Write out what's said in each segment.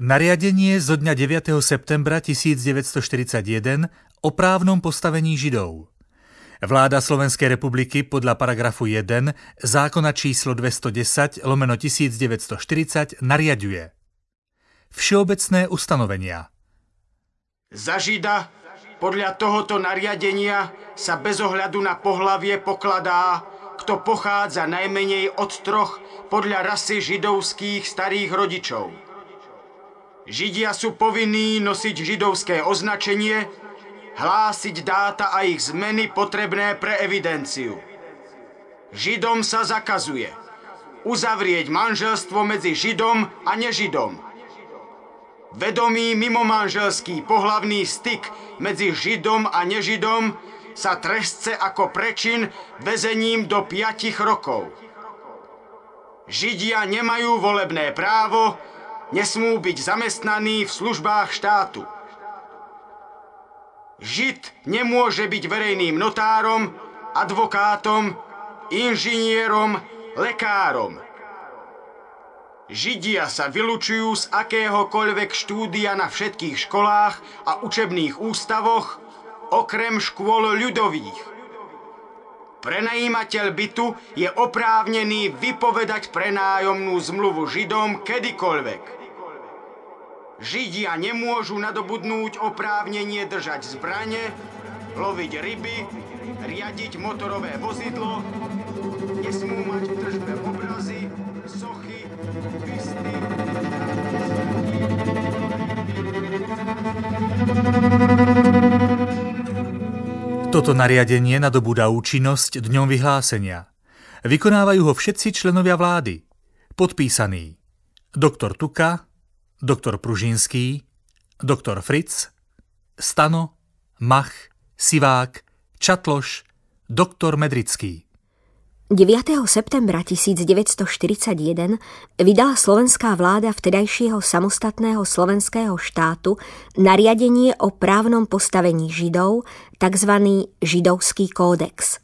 Nariadenie zo dňa 9. septembra 1941 o právnom postavení Židov. Vláda Slovenskej republiky podľa paragrafu 1 zákona číslo 210 lomeno 1940 nariaduje Všeobecné ustanovenia Za Žida podľa tohoto nariadenia sa bez ohľadu na pohlavie pokladá, kto pochádza najmenej od troch podľa rasy židovských starých rodičov Židia sú povinní nosiť židovské označenie, hlásiť dáta a ich zmeny potrebné pre evidenciu. Židom sa zakazuje uzavrieť manželstvo medzi Židom a nežidom. Vedomý mimomanželský pohlavný styk medzi Židom a nežidom sa trestce ako prečin väzením do 5 rokov. Židia nemajú volebné právo, nesmú byť zamestnaní v službách štátu. Žid nemôže byť verejným notárom, advokátom, inžinierom, lekárom. Židia sa vylučujú z akéhokoľvek štúdia na všetkých školách a učebných ústavoch, okrem škôl ľudových. Prenajímateľ bytu je oprávnený vypovedať prenájomnú zmluvu Židom kedykoľvek. Židia nemôžu nadobudnúť oprávnenie držať zbrane, loviť ryby, riadiť motorové vozidlo, nesmú mať v držbe obrazy, sochy, bysty, Toto nariadenie nadobúda účinnosť dňom vyhlásenia. Vykonávajú ho všetci členovia vlády. Podpísaný doktor Tuka, doktor Pružinský, doktor Fritz, Stano, Mach, Sivák, Čatloš, doktor Medrický. 9. septembra 1941 vydala slovenská vláda vtedajšieho samostatného slovenského štátu nariadenie o právnom postavení Židov, tzv. Židovský kódex.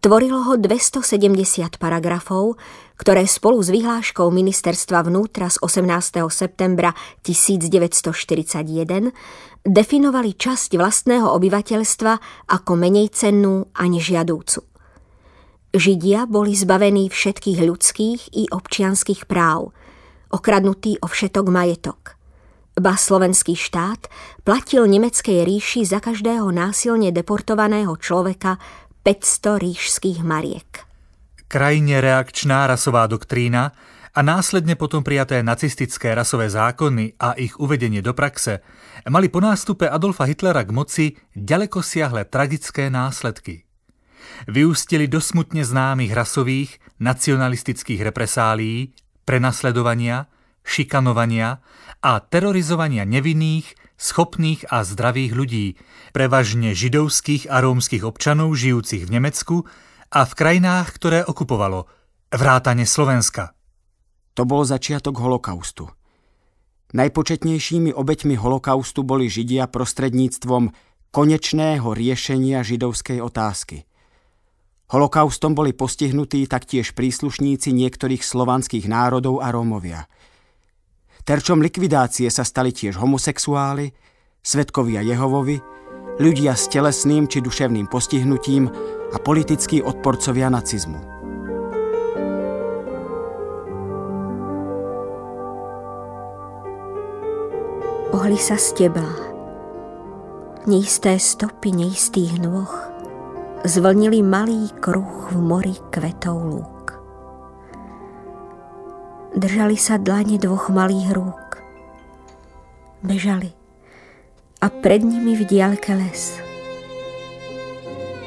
Tvorilo ho 270 paragrafov, ktoré spolu s vyhláškou ministerstva vnútra z 18. septembra 1941 definovali časť vlastného obyvateľstva ako menej cennú a nežiadúcu. Židia boli zbavení všetkých ľudských i občianských práv, okradnutí o všetok majetok. Ba slovenský štát platil nemeckej ríši za každého násilne deportovaného človeka 500 ríšských mariek krajine reakčná rasová doktrína a následne potom prijaté nacistické rasové zákony a ich uvedenie do praxe mali po nástupe Adolfa Hitlera k moci ďaleko siahle tragické následky. Vyústili do smutne známych rasových, nacionalistických represálií, prenasledovania, šikanovania a terorizovania nevinných, schopných a zdravých ľudí, prevažne židovských a rómskych občanov žijúcich v Nemecku a v krajinách, ktoré okupovalo, vrátane Slovenska. To bol začiatok holokaustu. Najpočetnejšími obeťmi holokaustu boli Židia prostredníctvom konečného riešenia židovskej otázky. Holokaustom boli postihnutí taktiež príslušníci niektorých slovanských národov a Rómovia. Terčom likvidácie sa stali tiež homosexuáli, svetkovia Jehovovi, ľudia s telesným či duševným postihnutím a politickí odporcovia nacizmu. Ohli sa stebla. Neisté stopy neistých nôh zvlnili malý kruh v mori kvetov lúk. Držali sa dlane dvoch malých rúk. Bežali a pred nimi v diaľke les.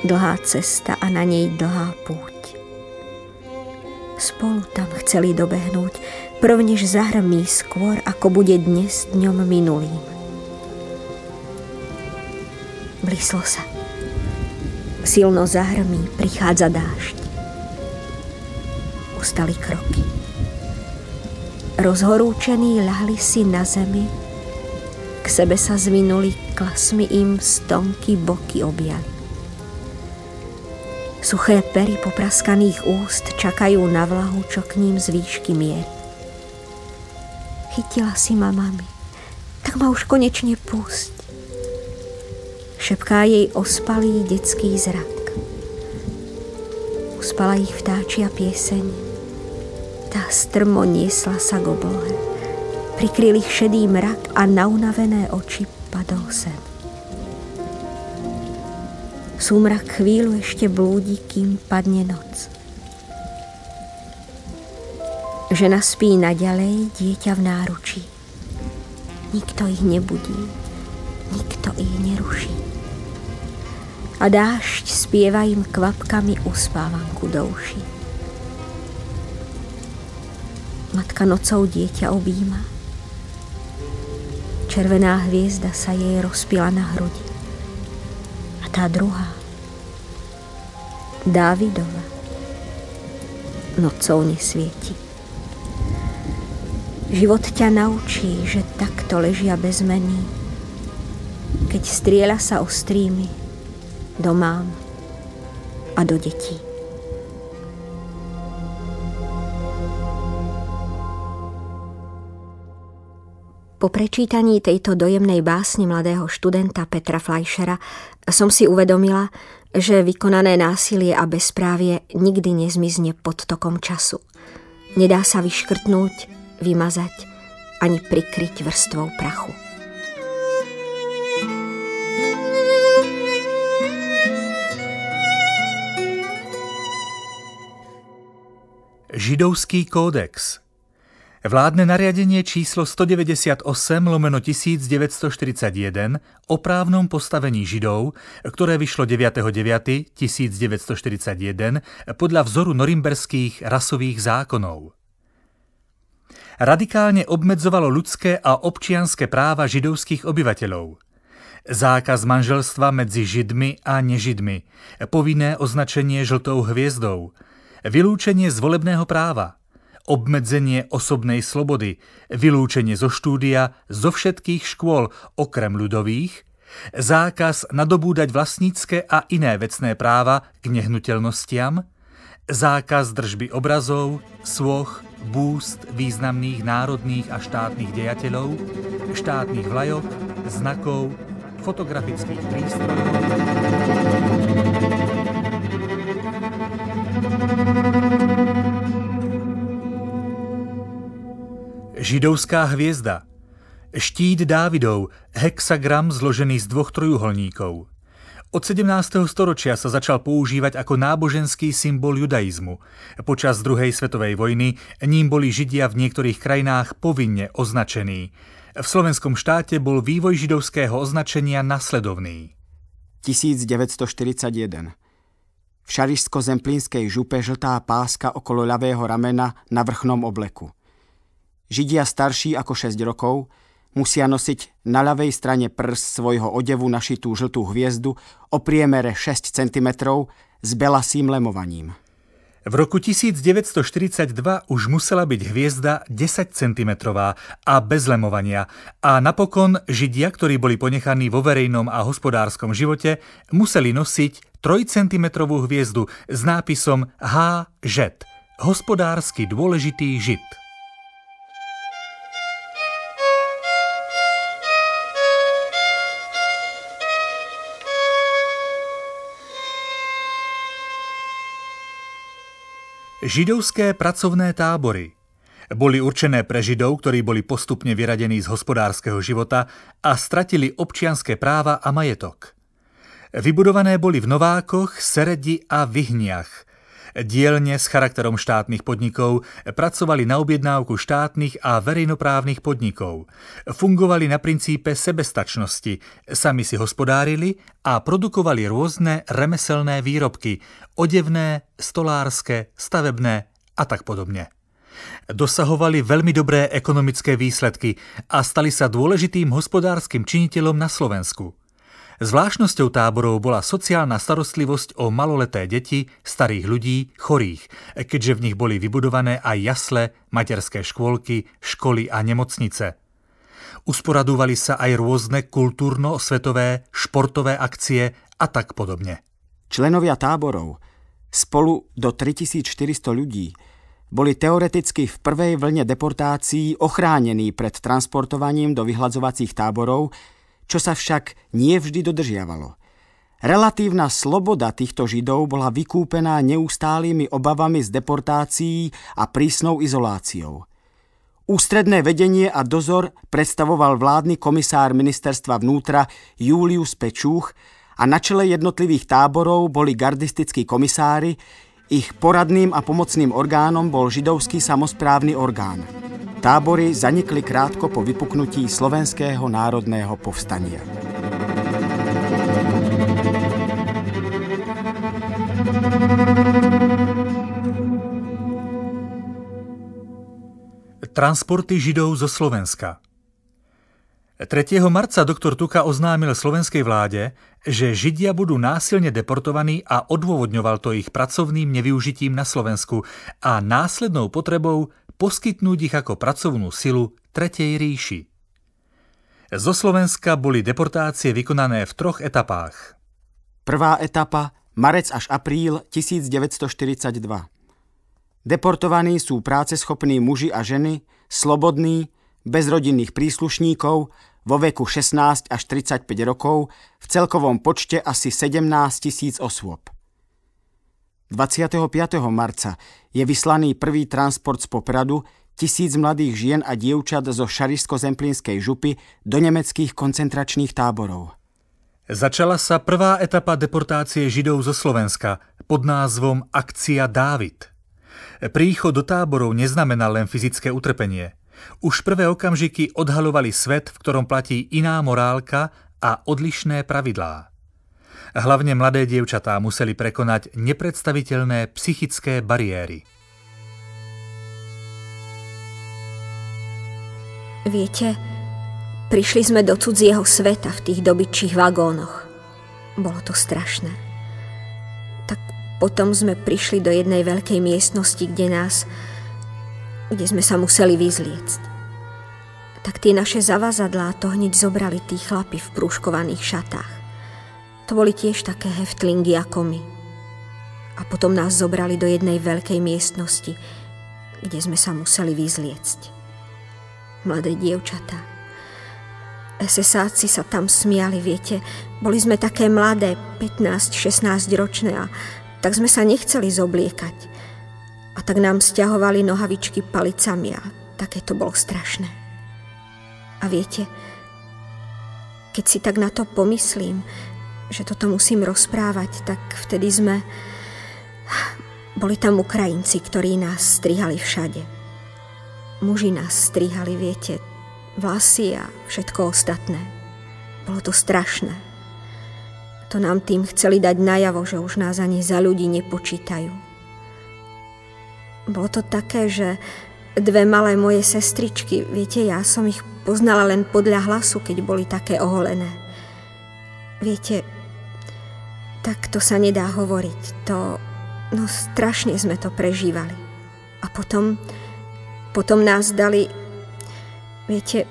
Dlhá cesta a na nej dlhá púť. Spolu tam chceli dobehnúť, prvnež zahrmí skôr, ako bude dnes dňom minulým. Blíslo sa. Silno zahrmí, prichádza dážď. Ustali kroky. Rozhorúčení ľahli si na zemi, k sebe sa zvinuli, klasmi im stonky boky objali. Suché pery popraskaných úst čakajú na vlahu, čo k ním z výšky mier. Chytila si ma, mami. Tak ma už konečne púšť. Šepká jej ospalý detský zrak. Uspala ich vtáčia pieseň. Tá strmo niesla sa k oblohe. Prikryl ich šedý mrak a na unavené oči padol sen. Súmrak chvíľu ešte blúdi, kým padne noc. Žena spí naďalej, dieťa v náručí. Nikto ich nebudí, nikto ich neruší a dážď spieva im kvapkami uspávanku do uši. Matka nocou dieťa objíma. Červená hviezda sa jej rozpila na hrudi. A tá druhá, Dávidova, nocou nesvieti. Život ťa naučí, že takto ležia bezmení, keď strieľa sa ostrými do mám a do detí. Po prečítaní tejto dojemnej básne mladého študenta Petra Fleischera som si uvedomila, že vykonané násilie a bezprávie nikdy nezmizne pod tokom času. Nedá sa vyškrtnúť, vymazať ani prikryť vrstvou prachu. Židovský kódex Vládne nariadenie číslo 198 lomeno 1941 o právnom postavení Židov, ktoré vyšlo 9.9.1941 podľa vzoru norimberských rasových zákonov. Radikálne obmedzovalo ľudské a občianské práva židovských obyvateľov. Zákaz manželstva medzi Židmi a nežidmi, povinné označenie žltou hviezdou, vylúčenie z volebného práva, obmedzenie osobnej slobody, vylúčenie zo štúdia zo všetkých škôl okrem ľudových, zákaz nadobúdať vlastnícke a iné vecné práva k nehnuteľnostiam, zákaz držby obrazov, svoch, búst významných národných a štátnych dejateľov, štátnych vlajok, znakov, fotografických prístrojov. Židovská hviezda Štít Dávidov, hexagram zložený z dvoch trojuholníkov. Od 17. storočia sa začal používať ako náboženský symbol judaizmu. Počas druhej svetovej vojny ním boli Židia v niektorých krajinách povinne označení. V slovenskom štáte bol vývoj židovského označenia nasledovný. 1941 v šarišsko-zemplínskej župe žltá páska okolo ľavého ramena na vrchnom obleku. Židia starší ako 6 rokov musia nosiť na ľavej strane prs svojho odevu našitú žltú hviezdu o priemere 6 cm s belasým lemovaním. V roku 1942 už musela byť hviezda 10 cm a bez lemovania a napokon Židia, ktorí boli ponechaní vo verejnom a hospodárskom živote, museli nosiť 3 cm hviezdu s nápisom H. Žet, hospodársky dôležitý žid. Židovské pracovné tábory boli určené pre Židov, ktorí boli postupne vyradení z hospodárskeho života a stratili občianské práva a majetok. Vybudované boli v Novákoch, Seredi a Vyhniach – Dielne s charakterom štátnych podnikov pracovali na objednávku štátnych a verejnoprávnych podnikov. Fungovali na princípe sebestačnosti, sami si hospodárili a produkovali rôzne remeselné výrobky, odevné, stolárske, stavebné a tak podobne. Dosahovali veľmi dobré ekonomické výsledky a stali sa dôležitým hospodárskym činiteľom na Slovensku. Zvláštnosťou táborov bola sociálna starostlivosť o maloleté deti, starých ľudí, chorých, keďže v nich boli vybudované aj jasle, materské škôlky, školy a nemocnice. Usporadúvali sa aj rôzne kultúrno-svetové, športové akcie a tak podobne. Členovia táborov, spolu do 3400 ľudí, boli teoreticky v prvej vlne deportácií ochránení pred transportovaním do vyhľadzovacích táborov, čo sa však nie vždy dodržiavalo. Relatívna sloboda týchto Židov bola vykúpená neustálými obavami z deportácií a prísnou izoláciou. Ústredné vedenie a dozor predstavoval vládny komisár ministerstva vnútra Julius Pečúch a na čele jednotlivých táborov boli gardistickí komisári, ich poradným a pomocným orgánom bol židovský samozprávny orgán. Tábory zanikli krátko po vypuknutí Slovenského národného povstania. Transporty Židov zo Slovenska 3. marca doktor Tuka oznámil slovenskej vláde, že Židia budú násilne deportovaní a odôvodňoval to ich pracovným nevyužitím na Slovensku a následnou potrebou poskytnúť ich ako pracovnú silu Tretej ríši. Zo Slovenska boli deportácie vykonané v troch etapách. Prvá etapa marec až apríl 1942. Deportovaní sú práceschopní muži a ženy, slobodní, bez rodinných príslušníkov, vo veku 16 až 35 rokov, v celkovom počte asi 17 tisíc osôb. 25. marca je vyslaný prvý transport z Popradu tisíc mladých žien a dievčat zo Šarišsko-Zemplínskej župy do nemeckých koncentračných táborov. Začala sa prvá etapa deportácie Židov zo Slovenska pod názvom Akcia Dávid. Príchod do táborov neznamená len fyzické utrpenie. Už prvé okamžiky odhalovali svet, v ktorom platí iná morálka a odlišné pravidlá. Hlavne mladé dievčatá museli prekonať nepredstaviteľné psychické bariéry. Viete, Prišli sme do cudzieho sveta v tých dobyčích vagónoch. Bolo to strašné. Tak potom sme prišli do jednej veľkej miestnosti, kde nás, kde sme sa museli vyzliecť. Tak tie naše zavazadlá to hneď zobrali tí chlapi v prúškovaných šatách. To boli tiež také heftlingy ako my. A potom nás zobrali do jednej veľkej miestnosti, kde sme sa museli vyzliecť. Mladé dievčatá, SSáci sa tam smiali, viete. Boli sme také mladé, 15-16 ročné a tak sme sa nechceli zobliekať. A tak nám stiahovali nohavičky palicami a také to bolo strašné. A viete, keď si tak na to pomyslím, že toto musím rozprávať, tak vtedy sme... Boli tam Ukrajinci, ktorí nás strihali všade. Muži nás strihali, viete, vlasy a všetko ostatné. Bolo to strašné. To nám tým chceli dať najavo, že už nás ani za ľudí nepočítajú. Bolo to také, že dve malé moje sestričky, viete, ja som ich poznala len podľa hlasu, keď boli také oholené. Viete, tak to sa nedá hovoriť. To, no strašne sme to prežívali. A potom, potom nás dali Viete,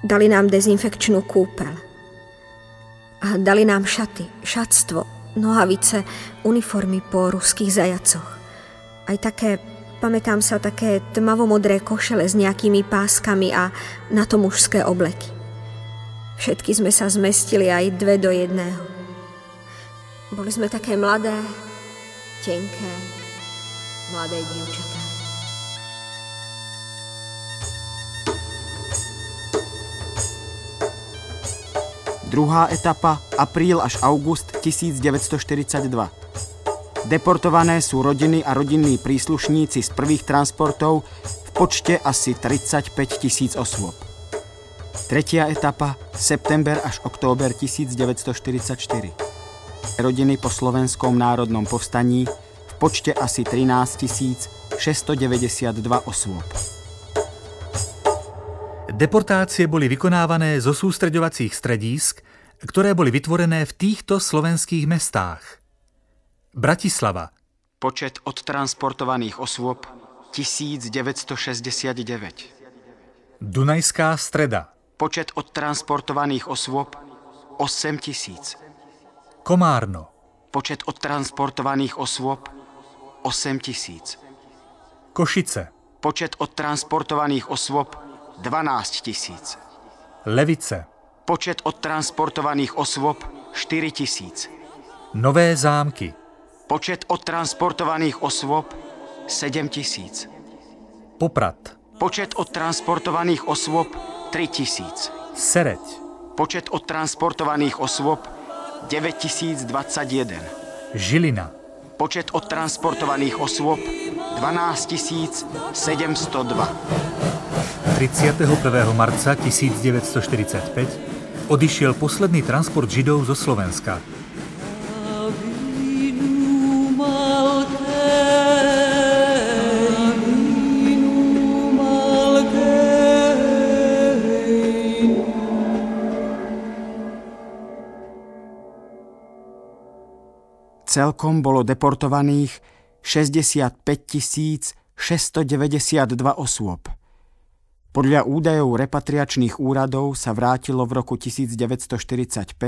dali nám dezinfekčnú kúpeľ. A dali nám šaty, šatstvo, nohavice, uniformy po ruských zajacoch. Aj také, pamätám sa, také tmavomodré košele s nejakými páskami a na to mužské obleky. Všetky sme sa zmestili aj dve do jedného. Boli sme také mladé, tenké, mladé dievčatá. Druhá etapa apríl až august 1942. Deportované sú rodiny a rodinní príslušníci z prvých transportov v počte asi 35 tisíc osôb. Tretia etapa september až október 1944. Rodiny po slovenskom národnom povstaní v počte asi 13 692 osôb. Deportácie boli vykonávané zo sústreďovacích stredísk, ktoré boli vytvorené v týchto slovenských mestách. Bratislava. Počet odtransportovaných osôb 1969. Dunajská streda. Počet odtransportovaných osôb 8 tisíc. Komárno. Počet odtransportovaných osôb 8 tisíc. Košice. Počet odtransportovaných osôb 12 tisíc. Levice. Počet odtransportovaných osôb 4 tisíc. Nové zámky. Počet odtransportovaných osôb 7 tisíc. Poprad. Počet odtransportovaných osôb 3 tisíc. Sereď. Počet odtransportovaných osôb 9021. Žilina. Počet odtransportovaných osôb 12 702. 31. marca 1945 odišiel posledný transport Židov zo Slovenska. Celkom bolo deportovaných 65 692 osôb. Podľa údajov repatriačných úradov sa vrátilo v roku 1945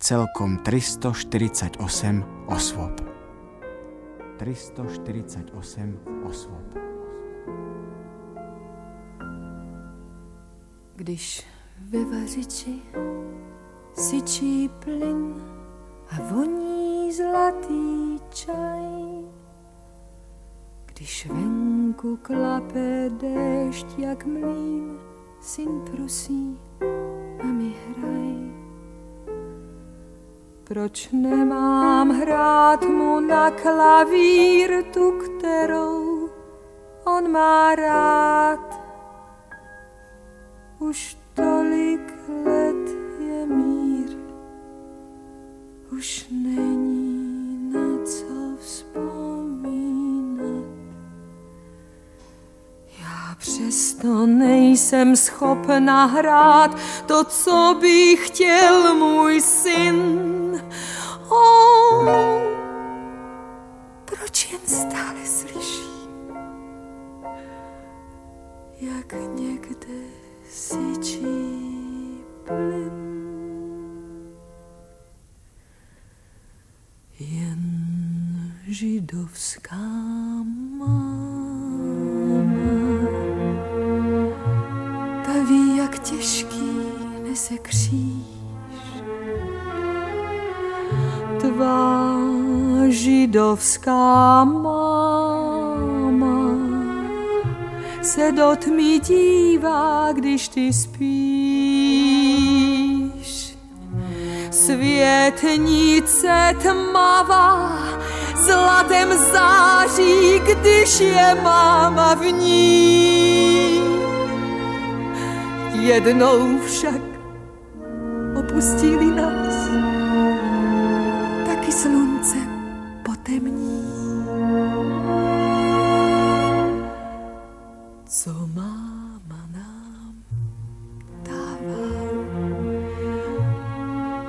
celkom 348 osôb. 348 osôb. Když ve vařiči syčí plyn a voní zlatý čaj. Když venku klape déšť jak mlín, syn prosí, mami hraj. Proč nemám hrát mu na klavír tu, kterou on má rád? Už tolik let je mír už není přesto nejsem schopna hrát to, co by chtěl můj syn. Oh, proč jen stále slyší, jak někde syčí plyn? jen židovská máma. Nese kříž. Tvá židovská máma se do tmy dívá, když ty spíš Světnice tmavá zlatem září, když je máma v ní. Jednou však opustili nás, taky slunce potemní. Co máma nám dává,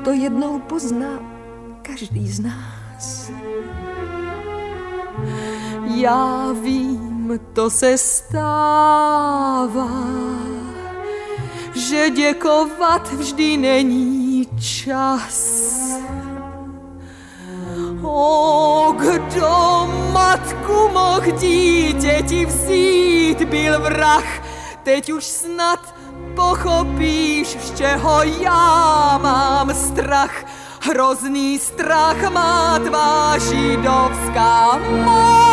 to jednou pozná každý z nás. Já vím, to se stává, děkovat vždy není čas. O, kdo matku mohl dítěti vzít, byl vrah, teď už snad pochopíš, z čeho já mám strach. Hrozný strach má tvá židovská máma.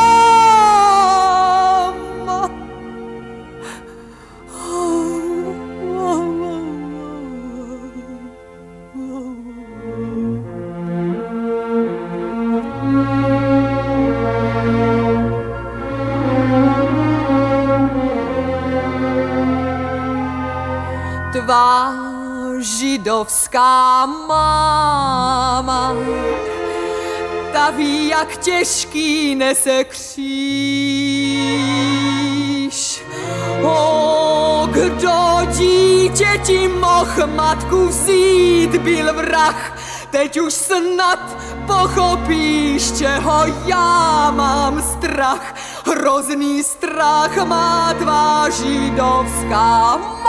Tvá židovská máma ta ví, jak těžký nese kříž. O, kdo dítěti moh matku vzít, byl vrah, teď už snad pochopíš, čeho já mám strach. Hrozný strach má tvá židovská máma.